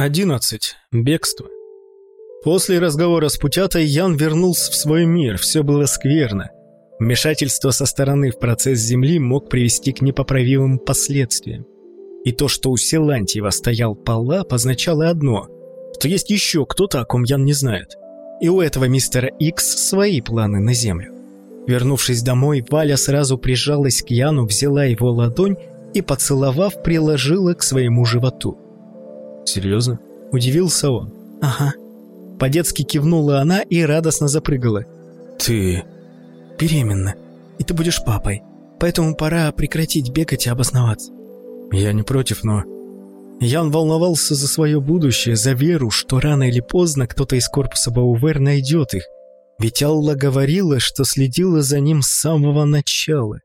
11. Бегство. После разговора с Путятой Ян вернулся в свой мир, все было скверно. Вмешательство со стороны в процесс Земли мог привести к непоправимым последствиям. И то, что у Силантьева стоял Палап, означало одно, что есть еще кто-то, о ком Ян не знает. И у этого мистера Икс свои планы на Землю. Вернувшись домой, Валя сразу прижалась к Яну, взяла его ладонь и, поцеловав, приложила к своему животу. Серьезно? Удивился он. Ага. По-детски кивнула она и радостно запрыгала. Ты... Беременна. И ты будешь папой. Поэтому пора прекратить бегать и обосноваться. Я не против, но... Ян волновался за свое будущее, за веру, что рано или поздно кто-то из корпуса Баувер найдет их. Ведь Алла говорила, что следила за ним с самого начала.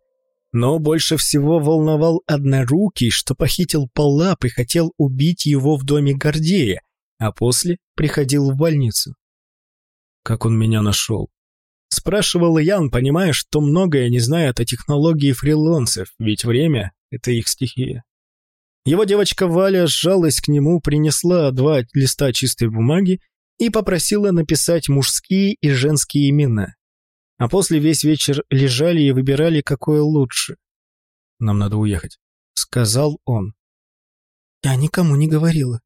Но больше всего волновал однорукий, что похитил Палап и хотел убить его в доме Гордея, а после приходил в больницу. «Как он меня нашел?» Спрашивал Ян, понимая, что многое не знает о технологии фрилонцев, ведь время — это их стихия. Его девочка Валя сжалась к нему, принесла два листа чистой бумаги и попросила написать мужские и женские имена а после весь вечер лежали и выбирали, какое лучше. «Нам надо уехать», — сказал он. «Я никому не говорила».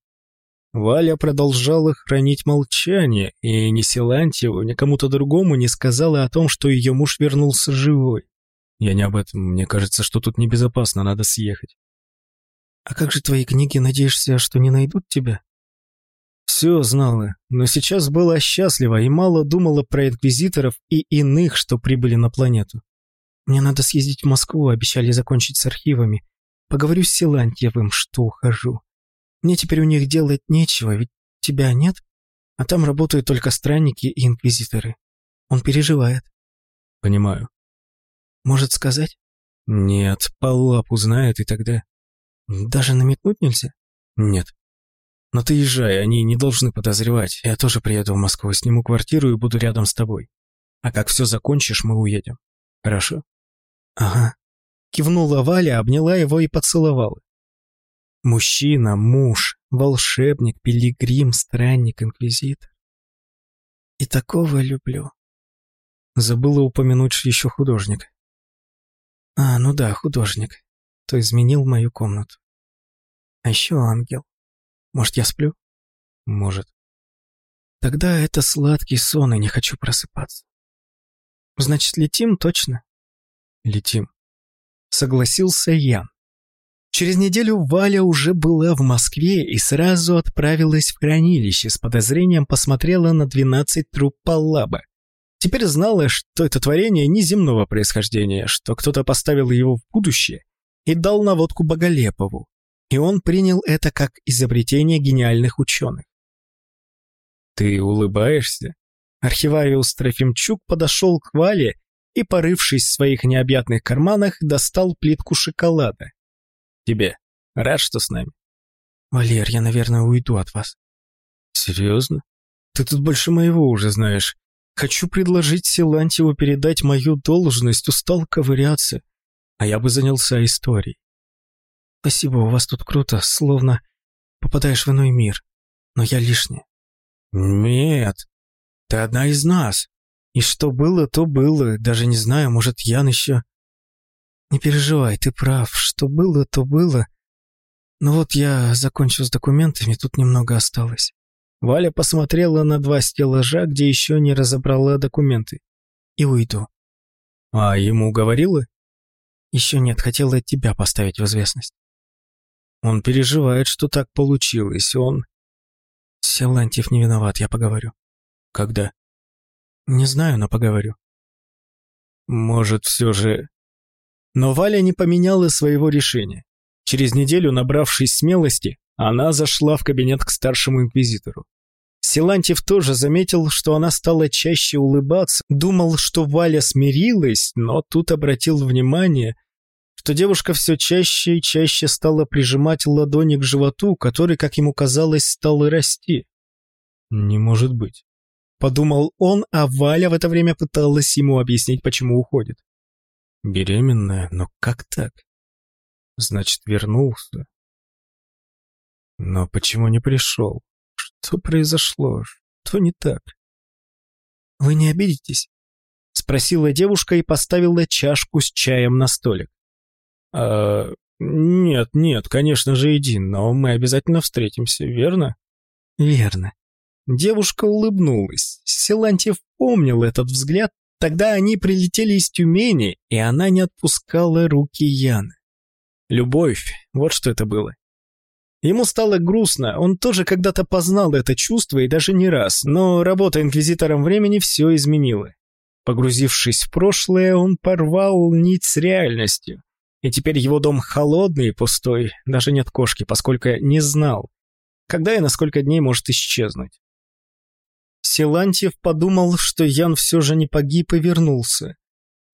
Валя продолжала хранить молчание, и ни Силантьеву, ни кому-то другому не сказала о том, что ее муж вернулся живой. «Я не об этом. Мне кажется, что тут небезопасно, надо съехать». «А как же твои книги, надеешься, что не найдут тебя?» Все знала, но сейчас была счастлива и мало думала про инквизиторов и иных, что прибыли на планету. Мне надо съездить в Москву, обещали закончить с архивами. Поговорю с Силантьевым, что ухожу. Мне теперь у них делать нечего, ведь тебя нет, а там работают только странники и инквизиторы. Он переживает. Понимаю. Может сказать? Нет, Паллап узнает и тогда... Даже намекнуть нельзя? Нет. Но ты езжай, они не должны подозревать. Я тоже приеду в Москву, сниму квартиру и буду рядом с тобой. А как все закончишь, мы уедем. Хорошо? Ага. Кивнула Валя, обняла его и поцеловала. Мужчина, муж, волшебник, пилигрим, странник, инквизитор. И такого люблю. Забыла упомянуть еще художник. А, ну да, художник. То изменил мою комнату. А еще ангел. Может, я сплю? Может. Тогда это сладкий сон, и не хочу просыпаться. Значит, летим точно? Летим. Согласился Ян. Через неделю Валя уже была в Москве и сразу отправилась в хранилище, с подозрением посмотрела на 12 труп Паллаба. Теперь знала, что это творение неземного происхождения, что кто-то поставил его в будущее и дал наводку Боголепову и он принял это как изобретение гениальных ученых. «Ты улыбаешься?» Архивариус Трофимчук подошел к Вале и, порывшись в своих необъятных карманах, достал плитку шоколада. «Тебе рад, что с нами?» «Валер, я, наверное, уйду от вас». «Серьезно? Ты тут больше моего уже знаешь. Хочу предложить Силантьеву передать мою должность, устал ковыряться, а я бы занялся историей. Спасибо, у вас тут круто, словно попадаешь в иной мир. Но я лишняя. Нет, ты одна из нас. И что было, то было. Даже не знаю, может, Ян еще... Не переживай, ты прав. Что было, то было. Но вот я закончил с документами, тут немного осталось. Валя посмотрела на два стеллажа, где еще не разобрала документы. И уйду. А ему говорила? Еще нет, хотела тебя поставить в известность. Он переживает, что так получилось. Он... Силантьев не виноват, я поговорю. Когда? Не знаю, но поговорю. Может, все же... Но Валя не поменяла своего решения. Через неделю, набравшись смелости, она зашла в кабинет к старшему инквизитору. Силантьев тоже заметил, что она стала чаще улыбаться, думал, что Валя смирилась, но тут обратил внимание, что девушка все чаще и чаще стала прижимать ладони к животу, который, как ему казалось, стал расти. «Не может быть», — подумал он, а Валя в это время пыталась ему объяснить, почему уходит. «Беременная? Но как так?» «Значит, вернулся. Но почему не пришел? Что произошло? Что не так? «Вы не обидитесь?» — спросила девушка и поставила чашку с чаем на столик. «А, нет, нет, конечно же, иди, но мы обязательно встретимся, верно?» «Верно». Девушка улыбнулась. Силантьев помнил этот взгляд. Тогда они прилетели из Тюмени, и она не отпускала руки Яны. Любовь, вот что это было. Ему стало грустно, он тоже когда-то познал это чувство и даже не раз, но работа инквизитором времени все изменила. Погрузившись в прошлое, он порвал нить с реальностью. И теперь его дом холодный и пустой, даже нет кошки, поскольку не знал, когда и на сколько дней может исчезнуть. Силантьев подумал, что Ян все же не погиб и вернулся.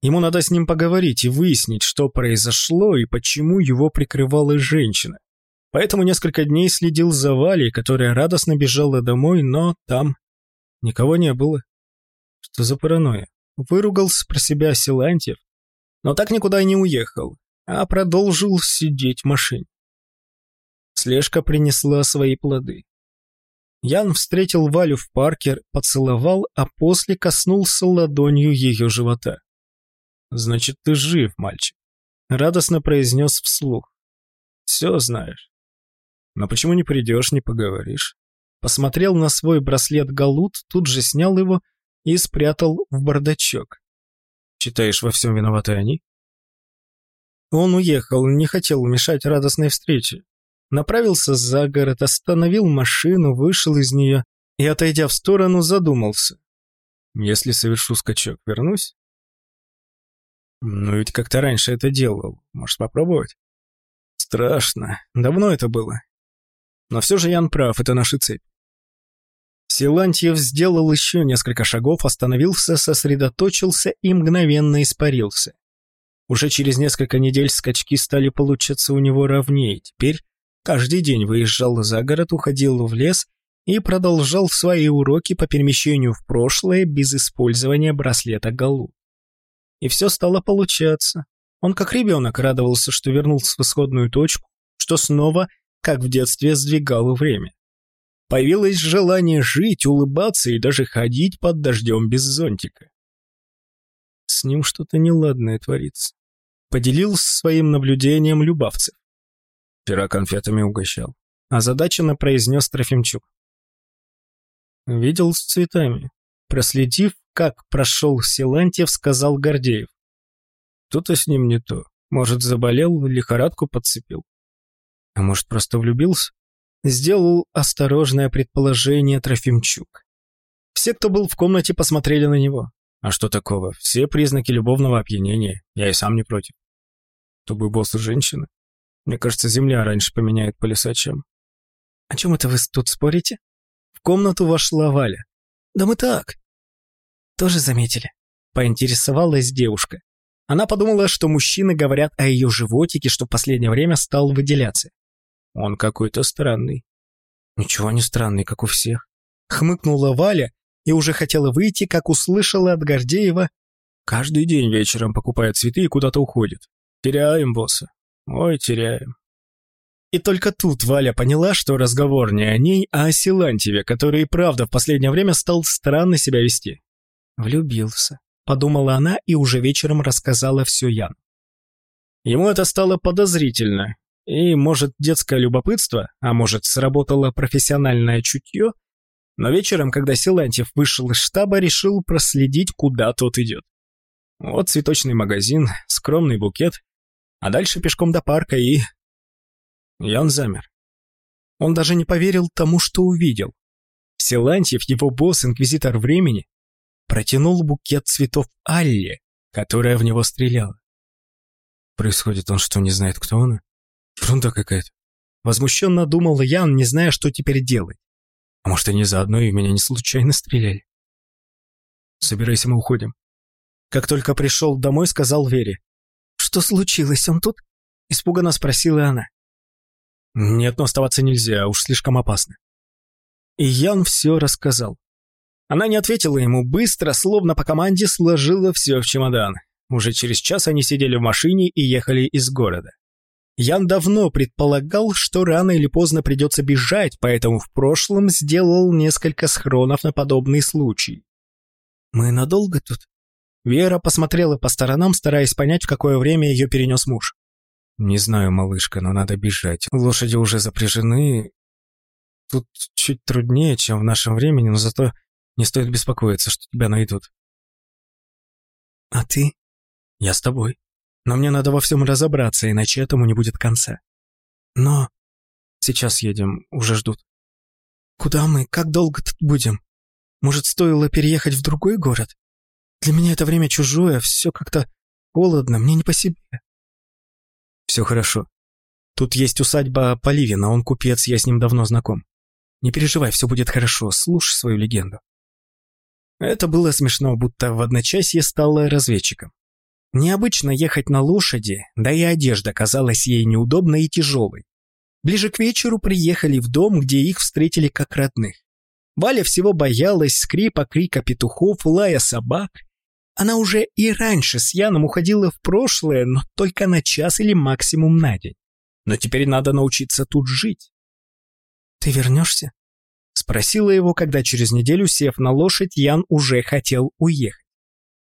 Ему надо с ним поговорить и выяснить, что произошло и почему его прикрывала женщина. Поэтому несколько дней следил за Валей, которая радостно бежала домой, но там никого не было. Что за паранойя? Выругался про себя Силантьев, но так никуда и не уехал, а продолжил сидеть в машине. Слежка принесла свои плоды. Ян встретил Валю в парке, поцеловал, а после коснулся ладонью ее живота. «Значит, ты жив, мальчик», — радостно произнес вслух. «Все знаешь». Но почему не придешь, не поговоришь? Посмотрел на свой браслет Галут, тут же снял его и спрятал в бардачок. Читаешь, во всем виноваты они? Он уехал, не хотел мешать радостной встрече. Направился за город, остановил машину, вышел из нее и, отойдя в сторону, задумался. Если совершу скачок, вернусь? Ну ведь как-то раньше это делал. Может, попробовать? Страшно. Давно это было. Но все же Ян прав, это наши цепь. Силантьев сделал еще несколько шагов, остановился, сосредоточился и мгновенно испарился. Уже через несколько недель скачки стали получаться у него ровнее. Теперь каждый день выезжал за город, уходил в лес и продолжал свои уроки по перемещению в прошлое без использования браслета Галу. И все стало получаться. Он как ребенок радовался, что вернулся в исходную точку, что снова как в детстве сдвигало время. Появилось желание жить, улыбаться и даже ходить под дождем без зонтика. С ним что-то неладное творится. Поделился своим наблюдением Любавцев. Пера конфетами угощал. Озадаченно произнес Трофимчук. Видел с цветами. Проследив, как прошел Силантьев, сказал Гордеев. Что-то с ним не то. Может, заболел, лихорадку подцепил. А может, просто влюбился? Сделал осторожное предположение Трофимчук. Все, кто был в комнате, посмотрели на него. А что такого? Все признаки любовного опьянения. Я и сам не против. Чтобы босс женщина. Мне кажется, земля раньше поменяет полюса, чем... О чем это вы тут спорите? В комнату вошла Валя. Да мы так. Тоже заметили. Поинтересовалась девушка. Она подумала, что мужчины говорят о ее животике, что в последнее время стал выделяться. Он какой-то странный. Ничего не странный, как у всех. Хмыкнула Валя и уже хотела выйти, как услышала от Гордеева. Каждый день вечером покупает цветы и куда-то уходит. Теряем босса. Ой, теряем. И только тут Валя поняла, что разговор не о ней, а о Силантьеве, который и правда в последнее время стал странно себя вести. Влюбился, подумала она и уже вечером рассказала все Ян. Ему это стало подозрительно, и, может, детское любопытство, а может, сработало профессиональное чутье, но вечером, когда Силантьев вышел из штаба, решил проследить, куда тот идет. Вот цветочный магазин, скромный букет, а дальше пешком до парка и... И он замер. Он даже не поверил тому, что увидел. Силантьев, его босс, инквизитор времени, протянул букет цветов Алле, которая в него стреляла. Происходит он что, не знает, кто она? Ерунда какая-то. Возмущенно думал Ян, не зная, что теперь делать. А может, они заодно и меня не случайно стреляли? Собирайся, мы уходим. Как только пришел домой, сказал Вере. Что случилось, он тут? Испуганно спросила она. Нет, но оставаться нельзя, уж слишком опасно. И Ян все рассказал. Она не ответила ему, быстро, словно по команде, сложила все в чемодан. Уже через час они сидели в машине и ехали из города. Ян давно предполагал, что рано или поздно придется бежать, поэтому в прошлом сделал несколько схронов на подобный случай. «Мы надолго тут?» Вера посмотрела по сторонам, стараясь понять, в какое время ее перенес муж. «Не знаю, малышка, но надо бежать. Лошади уже запряжены. Тут чуть труднее, чем в нашем времени, но зато не стоит беспокоиться, что тебя найдут». «А ты?» «Я с тобой. Но мне надо во всем разобраться, иначе этому не будет конца. Но... Сейчас едем, уже ждут». «Куда мы? Как долго тут будем? Может, стоило переехать в другой город? Для меня это время чужое, все как-то холодно, мне не по себе». «Все хорошо. Тут есть усадьба Поливина, он купец, я с ним давно знаком. Не переживай, все будет хорошо, слушай свою легенду». Это было смешно, будто в одночасье стала разведчиком. Необычно ехать на лошади, да и одежда казалась ей неудобной и тяжелой. Ближе к вечеру приехали в дом, где их встретили как родных. Валя всего боялась скрипа, крика петухов, лая собак. Она уже и раньше с Яном уходила в прошлое, но только на час или максимум на день. Но теперь надо научиться тут жить. «Ты вернешься?» Спросила его, когда через неделю, сев на лошадь, Ян уже хотел уехать.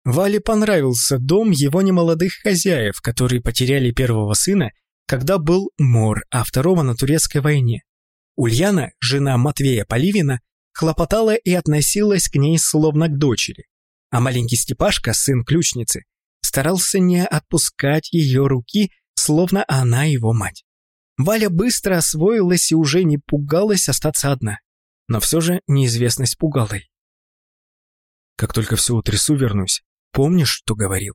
Вале понравился дом его немолодых хозяев, которые потеряли первого сына, когда был мор, а второго на турецкой войне. Ульяна, жена Матвея Поливина, хлопотала и относилась к ней словно к дочери. А маленький Степашка, сын ключницы, старался не отпускать ее руки, словно она его мать. Валя быстро освоилась и уже не пугалась остаться одна. Но все же неизвестность пугала ей. Как только все утрясу, вернусь. Помнишь, что говорил?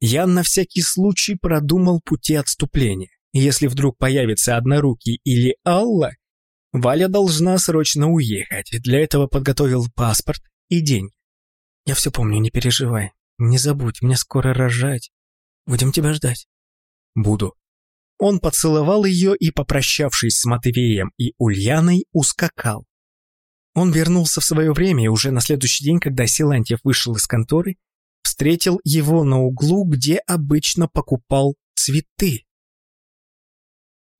Я на всякий случай продумал пути отступления. Если вдруг появится Однорукий или Алла, Валя должна срочно уехать. Для этого подготовил паспорт и деньги. Я все помню, не переживай. Не забудь, мне скоро рожать. Будем тебя ждать. Буду. Он поцеловал ее и, попрощавшись с Матвеем и Ульяной, ускакал. Он вернулся в свое время, и уже на следующий день, когда Силантьев вышел из конторы, встретил его на углу, где обычно покупал цветы.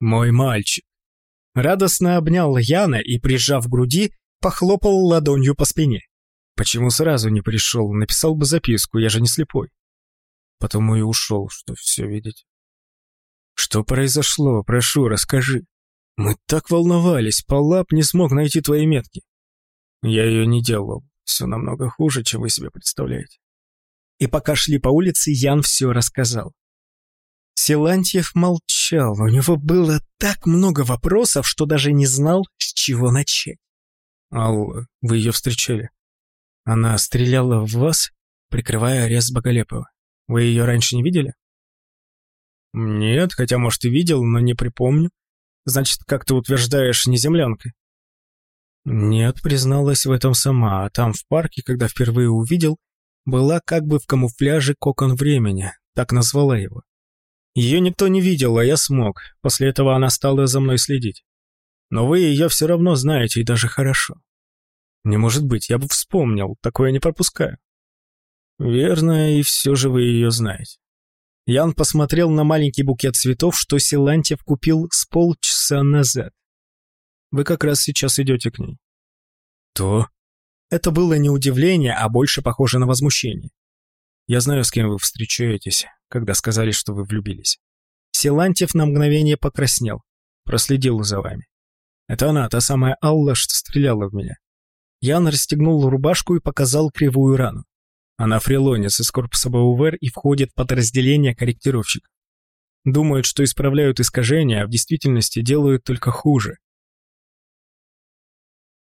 «Мой мальчик!» Радостно обнял Яна и, прижав к груди, похлопал ладонью по спине. «Почему сразу не пришел? Написал бы записку, я же не слепой». Потому и ушел, что все видеть. «Что произошло? Прошу, расскажи. Мы так волновались, Палап не смог найти твои метки. Я ее не делал. Все намного хуже, чем вы себе представляете. И пока шли по улице, Ян все рассказал. Силантьев молчал. У него было так много вопросов, что даже не знал, с чего начать. «Алла, вы ее встречали? Она стреляла в вас, прикрывая арест Боголепова. Вы ее раньше не видели?» «Нет, хотя, может, и видел, но не припомню. Значит, как ты утверждаешь, не землянка?» Нет, призналась в этом сама, а там в парке, когда впервые увидел, была как бы в камуфляже кокон времени, так назвала его. Ее никто не видел, а я смог. После этого она стала за мной следить. Но вы ее все равно знаете, и даже хорошо. Не может быть, я бы вспомнил, такое не пропускаю. Верно, и все же вы ее знаете. Ян посмотрел на маленький букет цветов, что Силантьев купил с полчаса назад. Вы как раз сейчас идете к ней». «То?» Это было не удивление, а больше похоже на возмущение. «Я знаю, с кем вы встречаетесь, когда сказали, что вы влюбились». Силантьев на мгновение покраснел, проследил за вами. «Это она, та самая Алла, что стреляла в меня». Ян расстегнул рубашку и показал кривую рану. Она фрилонец из корпуса БУВР и входит в подразделение корректировщиков. Думают, что исправляют искажения, а в действительности делают только хуже.